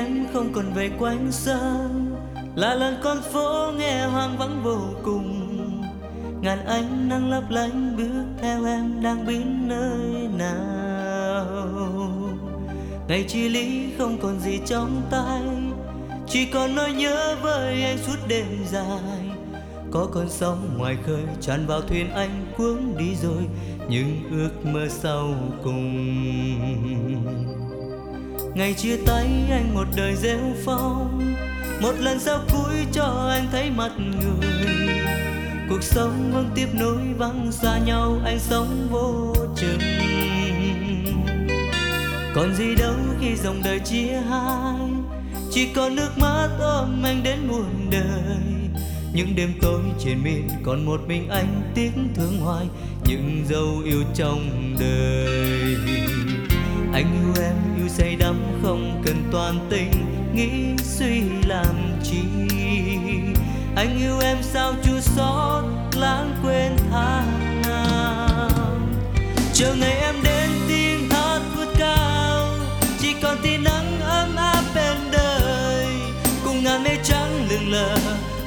em không còn về quanh sân là lần con phố nghe hoang vắng vô cùng. Ngàn ánh nắng lấp lánh bước theo em đang biến nơi nào. Ngày chia ly không còn gì trong tay. Chỉ còn nỗi nhớ với anh suốt đêm dài. Có con sóng ngoài khơi tràn vào thuyền anh cuống đi rồi. Những ước mơ sau cùng ngày chia tay anh một đời rêu phong. Một lần sau cuối cho anh thấy mặt người. Cuộc sống vẫn tiếp nối vắng xa nhau, anh sống vô chừng. Còn gì đâu khi dòng đời chia hai. Chỉ còn nước mắt ôm anh đến muôn đời. Những đêm tối trên miên còn một mình anh tiếc thương hoài. Những dấu yêu trong đời anh yêu em yêu say đắm không cần toàn tình nghĩ suy làm chi. Anh yêu em sao chưa xót lãng quên tháng năm chờ ngày em đến tiếng hát vút cao chỉ còn tia nắng ấm áp bên đời. Cùng ngàn mây trắng lừng lờ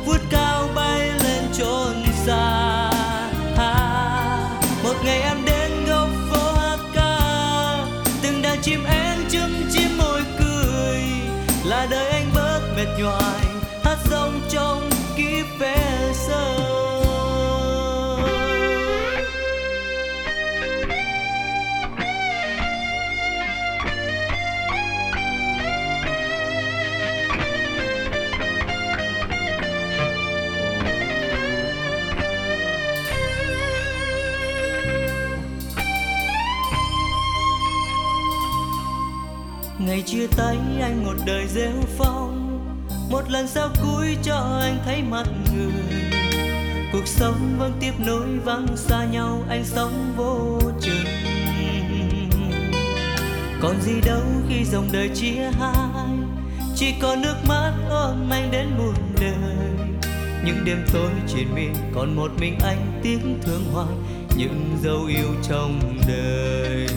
vút cao bay lên chốn xa. À, một ngày em đến là đời anh bớt mệt nhoài. Hát rong trong kiếp về sơ ngày chia tay, anh một đời rêu phong. Một lần sau cuối cho anh thấy mặt người. Cuộc sống vẫn tiếp nối vắng xa nhau, anh sống vô chừng. Còn gì đâu khi dòng đời chia hai, chỉ còn nước mắt ôm anh đến muôn đời. Những đêm tối trên miên còn một mình anh tiếc thương hoài, những dấu yêu trong đời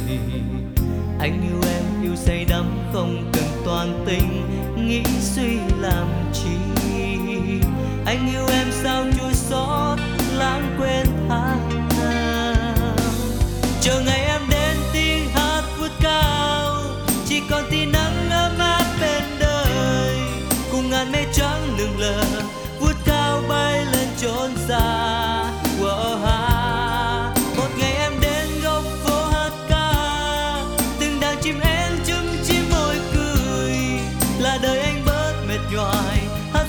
anh yêu em, yêu say đắm, không cần toàn tình nghĩ suy làm chi. Anh yêu em sao chua xót, lãng quên tháng năm chờ ngày em đến tiếng hát vút cao, chỉ còn tia nắng ấm áp bên đời. Cùng ngàn mây trắng mệt nhoài hát